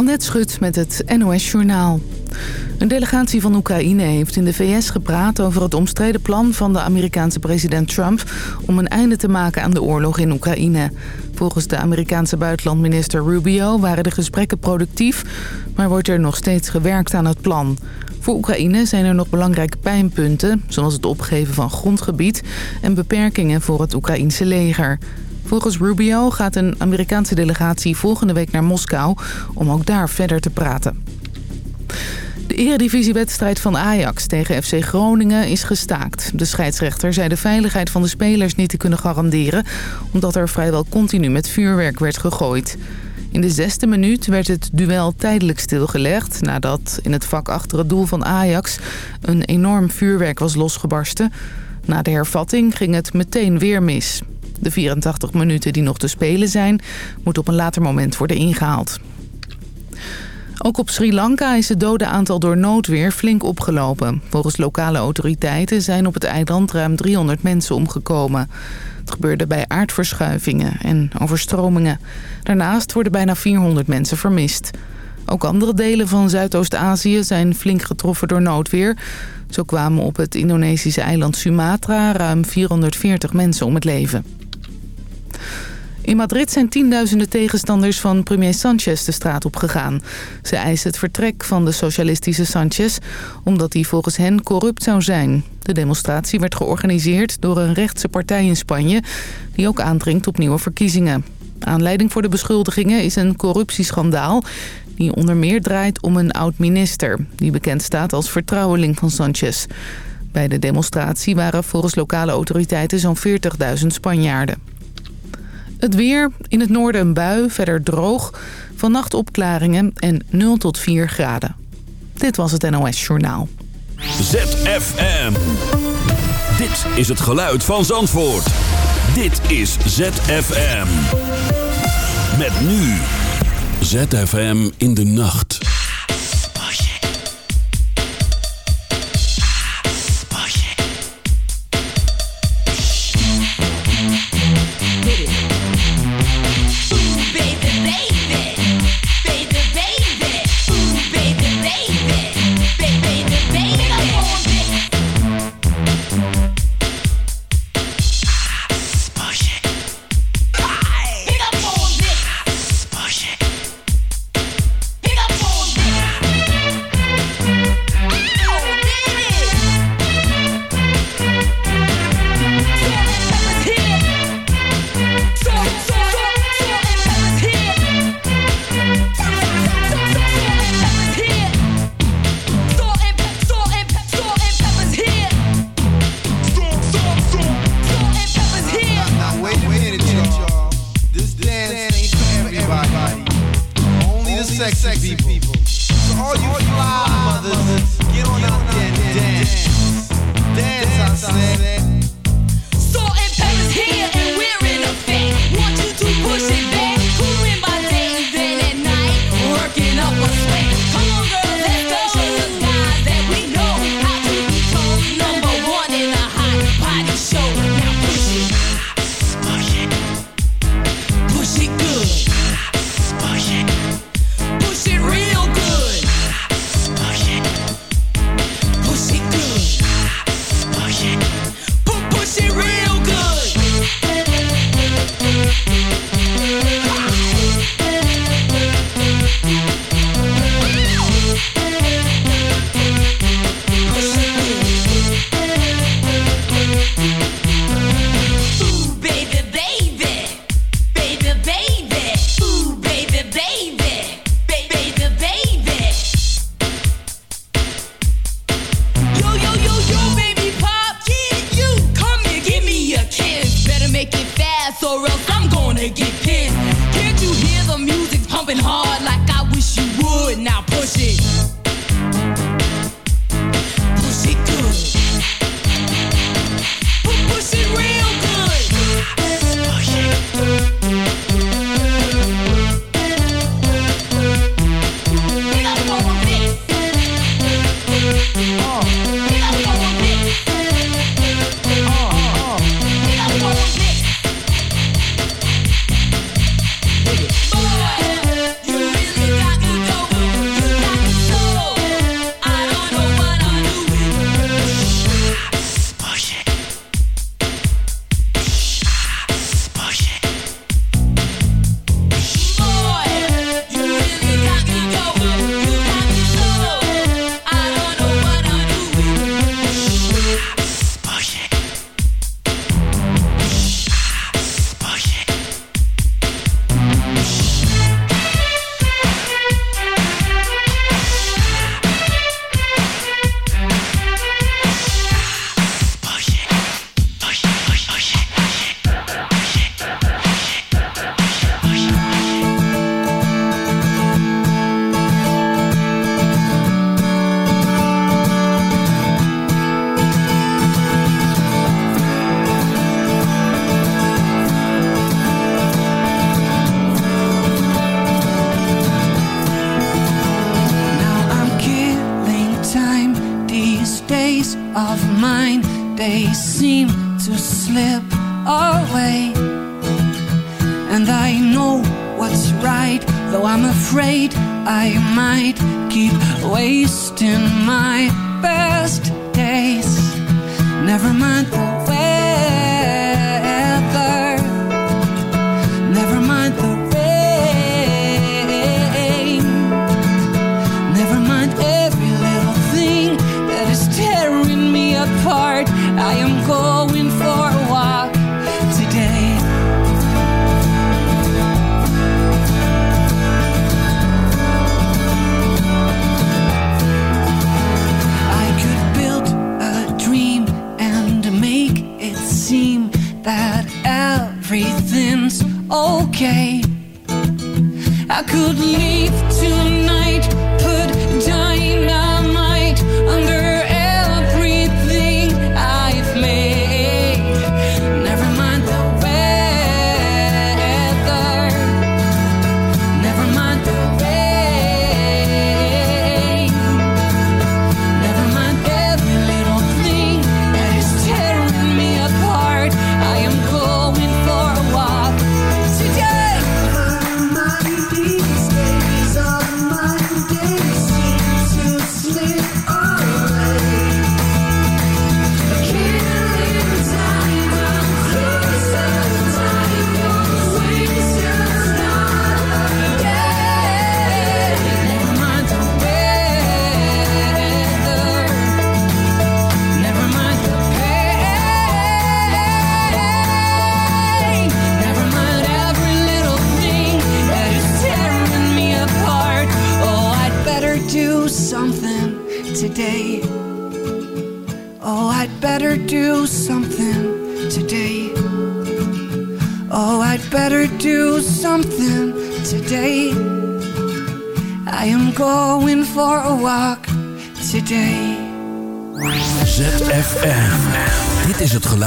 Annette Schut met het NOS Journaal. Een delegatie van Oekraïne heeft in de VS gepraat over het omstreden plan van de Amerikaanse president Trump om een einde te maken aan de oorlog in Oekraïne. Volgens de Amerikaanse buitenlandminister Rubio waren de gesprekken productief, maar wordt er nog steeds gewerkt aan het plan. Voor Oekraïne zijn er nog belangrijke pijnpunten, zoals het opgeven van grondgebied en beperkingen voor het Oekraïense leger. Volgens Rubio gaat een Amerikaanse delegatie volgende week naar Moskou om ook daar verder te praten. De eredivisiewedstrijd van Ajax tegen FC Groningen is gestaakt. De scheidsrechter zei de veiligheid van de spelers niet te kunnen garanderen... omdat er vrijwel continu met vuurwerk werd gegooid. In de zesde minuut werd het duel tijdelijk stilgelegd... nadat in het vak achter het doel van Ajax een enorm vuurwerk was losgebarsten. Na de hervatting ging het meteen weer mis. De 84 minuten die nog te spelen zijn, moeten op een later moment worden ingehaald. Ook op Sri Lanka is het dodenaantal door noodweer flink opgelopen. Volgens lokale autoriteiten zijn op het eiland ruim 300 mensen omgekomen. Het gebeurde bij aardverschuivingen en overstromingen. Daarnaast worden bijna 400 mensen vermist. Ook andere delen van Zuidoost-Azië zijn flink getroffen door noodweer. Zo kwamen op het Indonesische eiland Sumatra ruim 440 mensen om het leven. In Madrid zijn tienduizenden tegenstanders van premier Sanchez de straat op gegaan. Ze eisen het vertrek van de socialistische Sanchez... omdat hij volgens hen corrupt zou zijn. De demonstratie werd georganiseerd door een rechtse partij in Spanje... die ook aandringt op nieuwe verkiezingen. Aanleiding voor de beschuldigingen is een corruptieschandaal... die onder meer draait om een oud-minister... die bekend staat als vertrouweling van Sanchez. Bij de demonstratie waren volgens lokale autoriteiten zo'n 40.000 Spanjaarden. Het weer, in het noorden een bui, verder droog. Vannacht opklaringen en 0 tot 4 graden. Dit was het NOS Journaal. ZFM. Dit is het geluid van Zandvoort. Dit is ZFM. Met nu. ZFM in de nacht.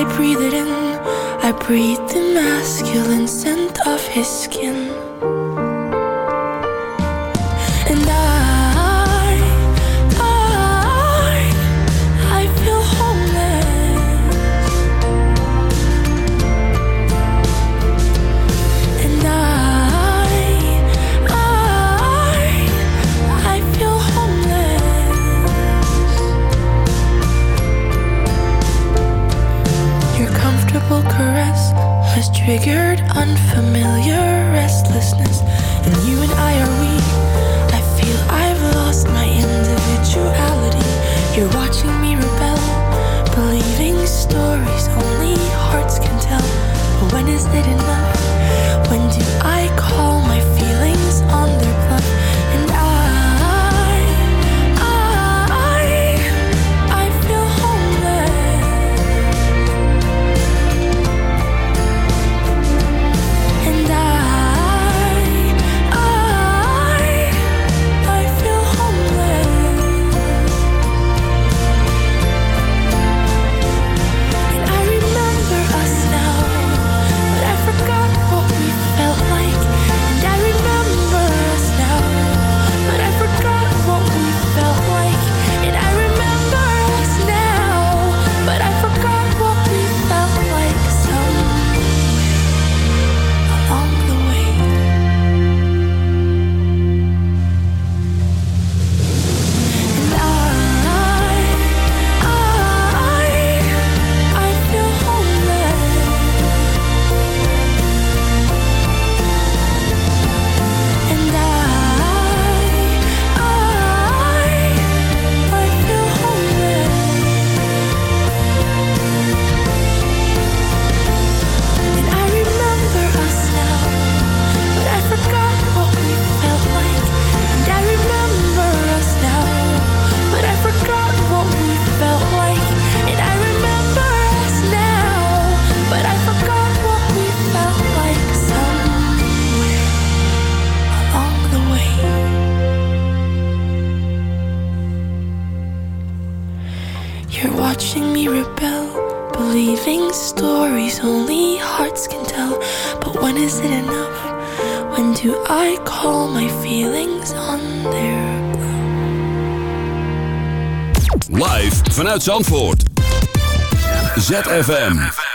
they breathe it in. I breathe the masculine scent of his skin. uit Zandvoort. ZFM.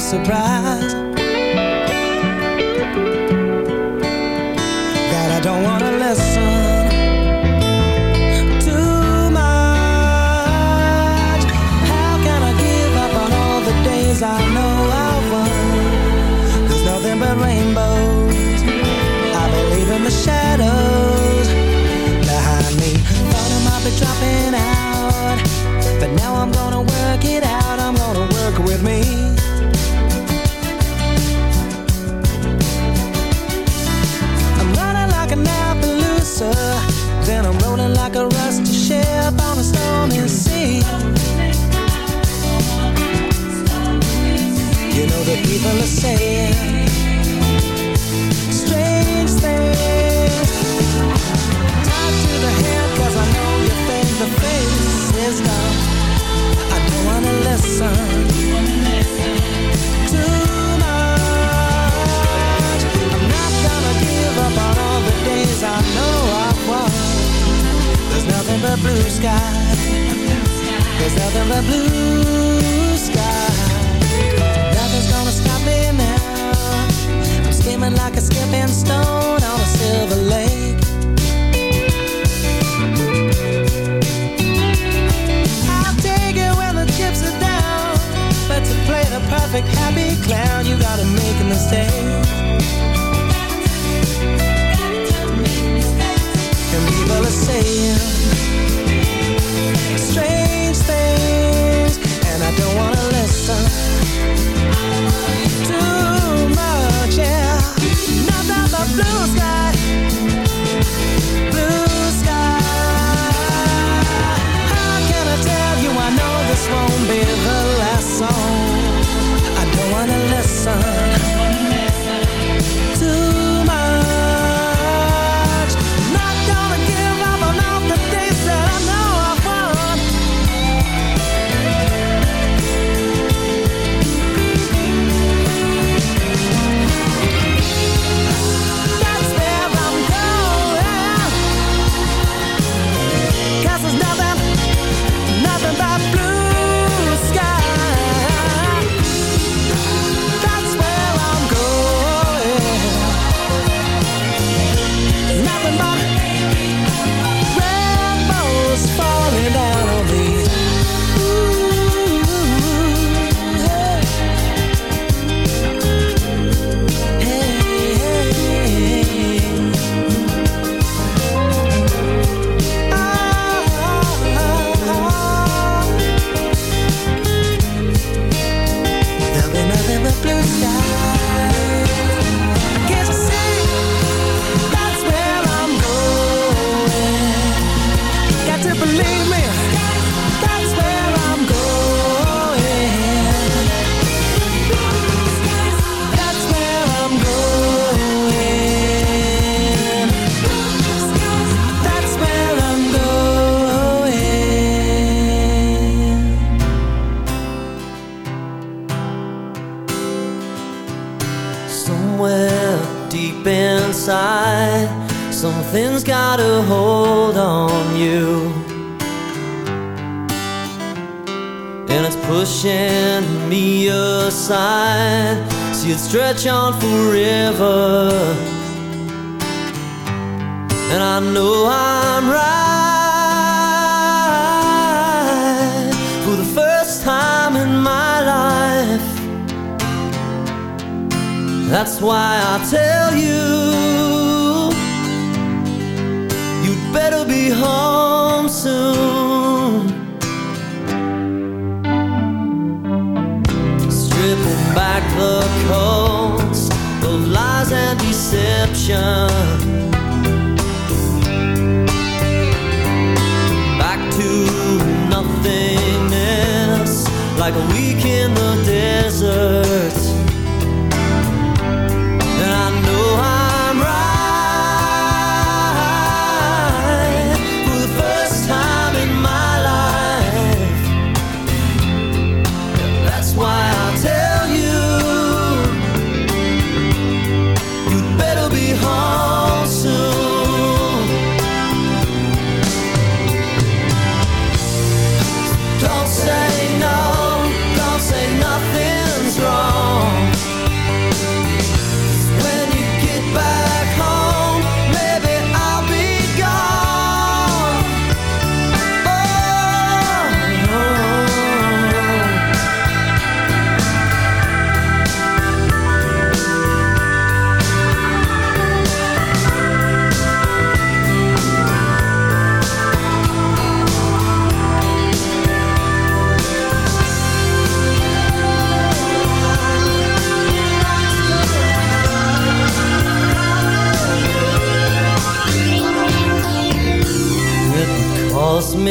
Surprise say stretch on week in the desert.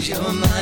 cause you're mine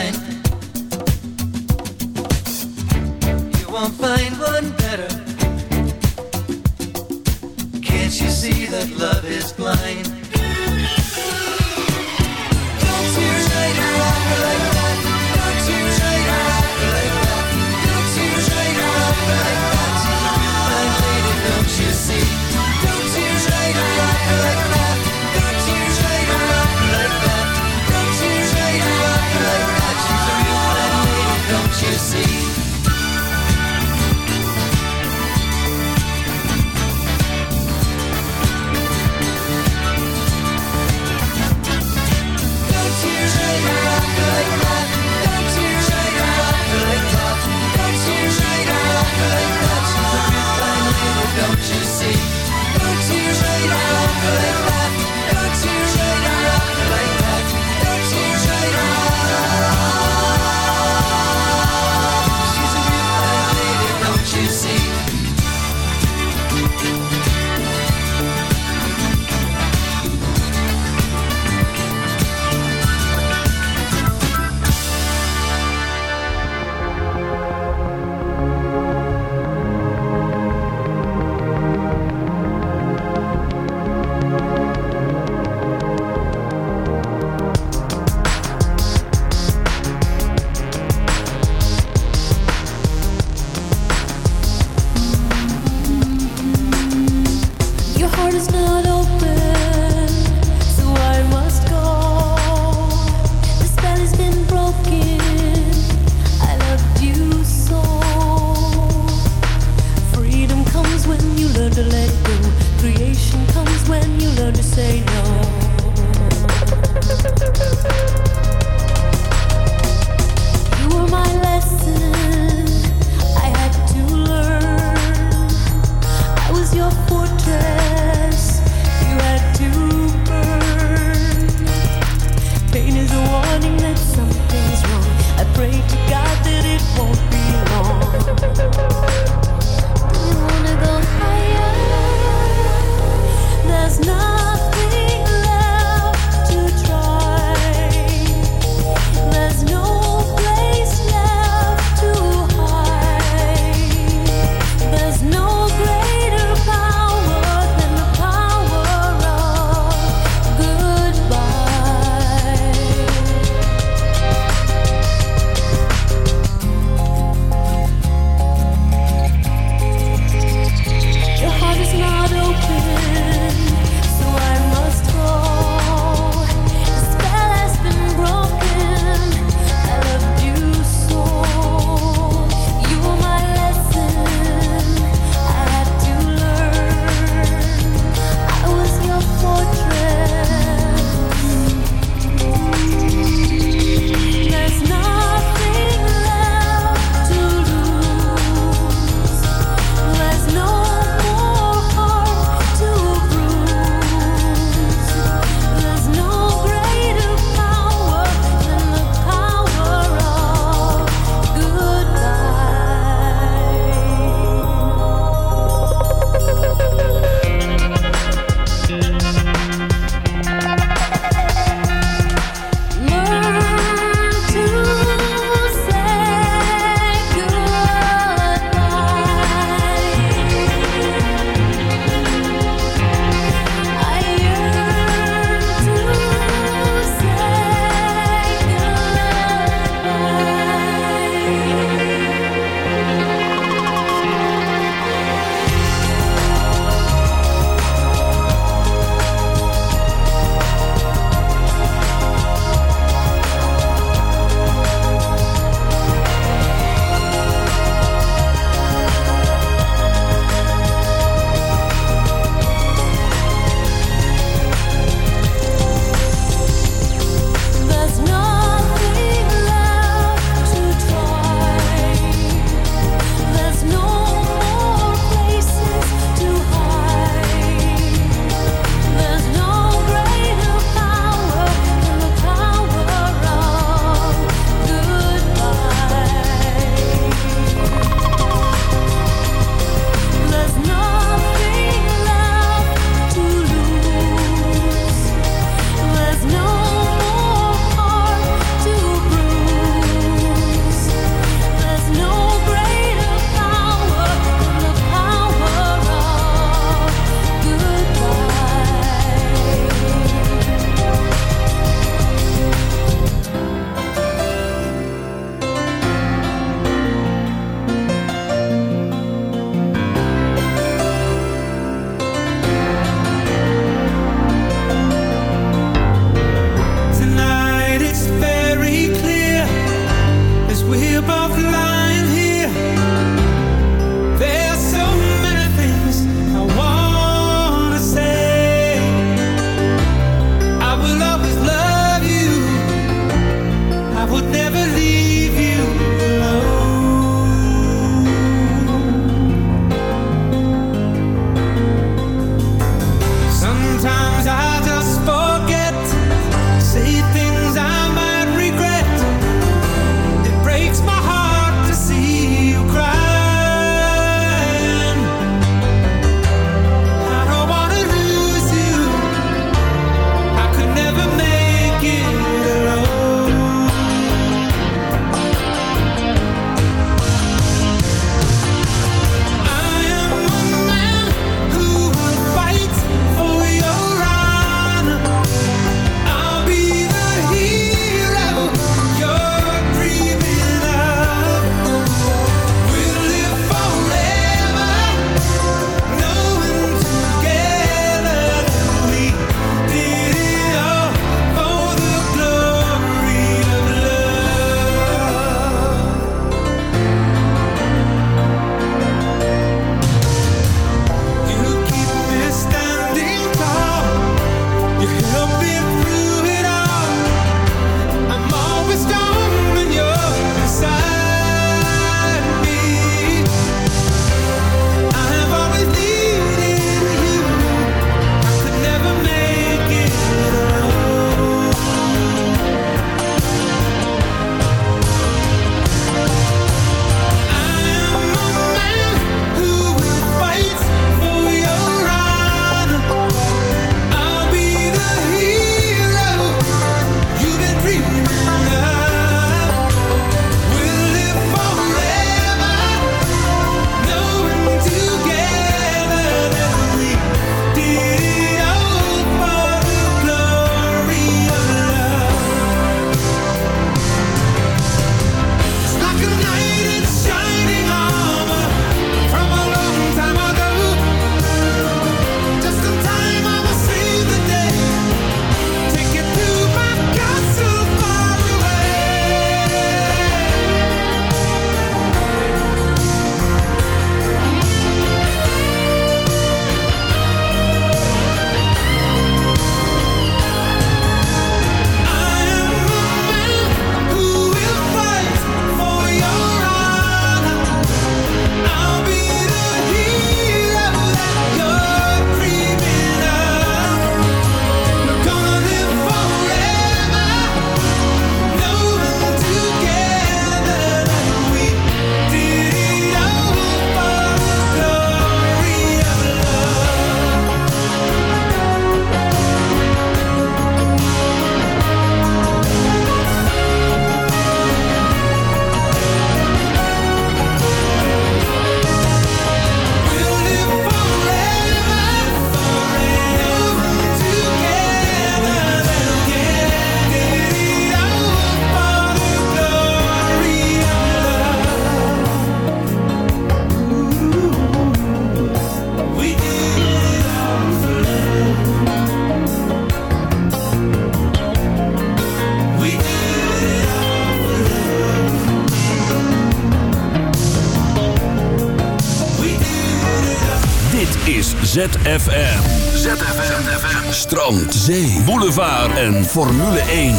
ZFM. ZFM. Strand, zee, boulevard en Formule 1.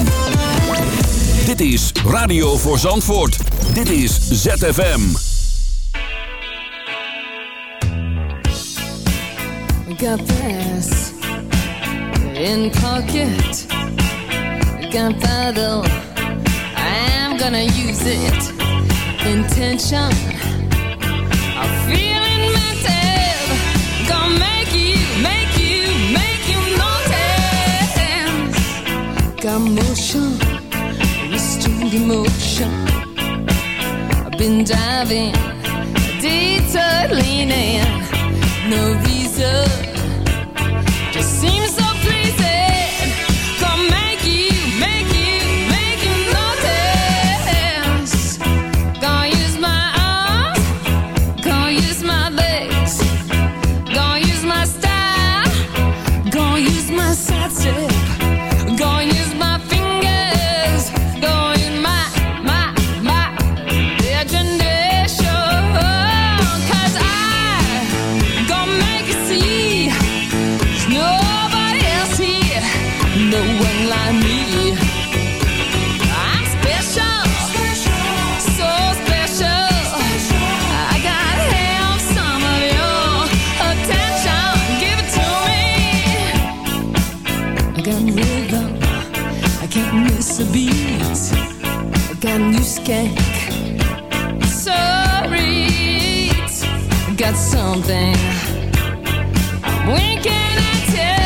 Dit is Radio voor Zandvoort. Dit is ZFM. We got pakket, in pocket. Gunpowder. I'm gonna use it. Intention. motion, restrained emotion. I've been diving, detour no reason. got something. When can I tell?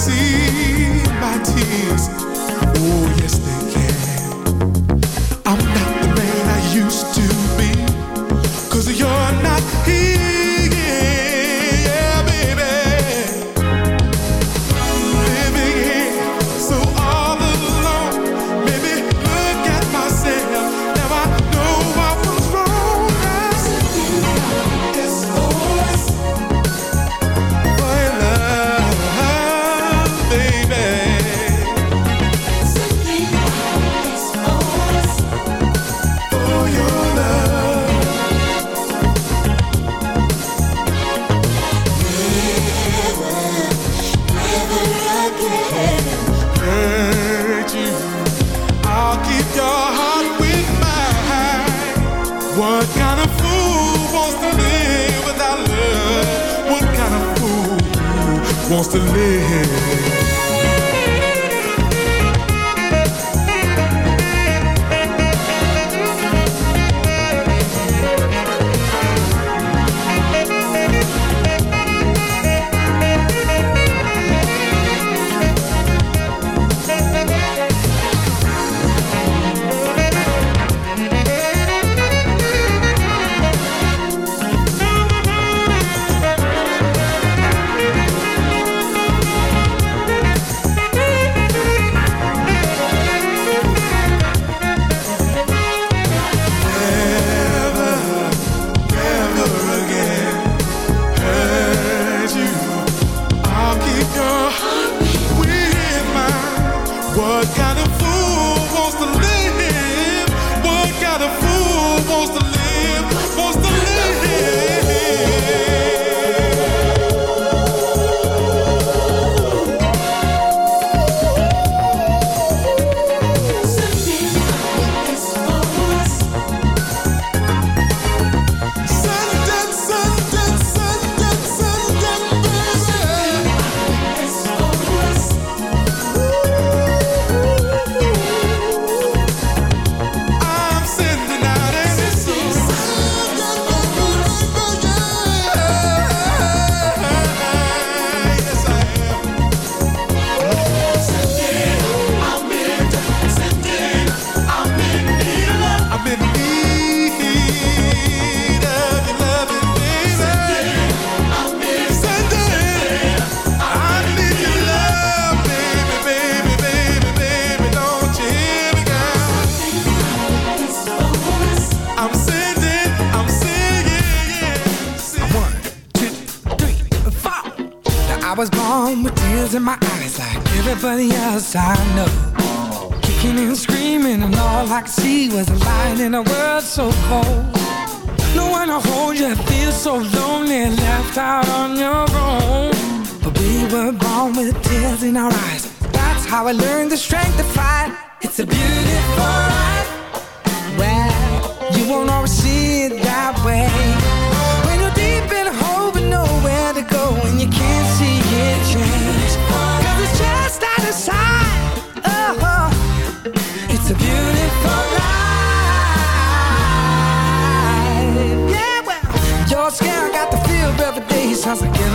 See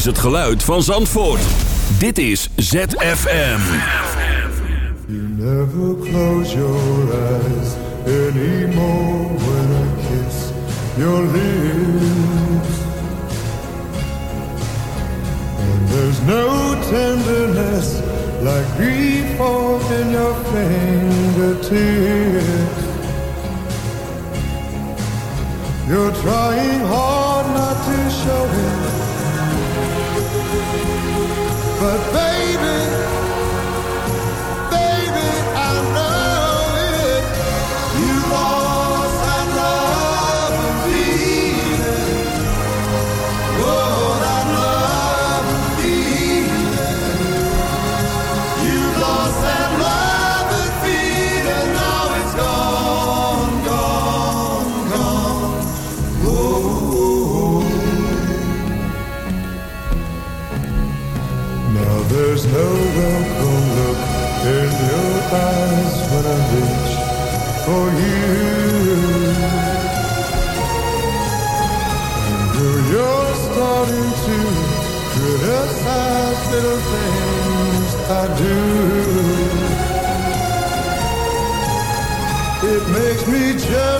is het geluid van Zandvoort. Dit is ZFM. You never close your eyes anymore when I kiss your lips. And there's no tenderness like before in your fingertips. You're trying hard not to show it. But baby pass when I reach for you. And you're starting to criticize little things I do. It makes me jealous.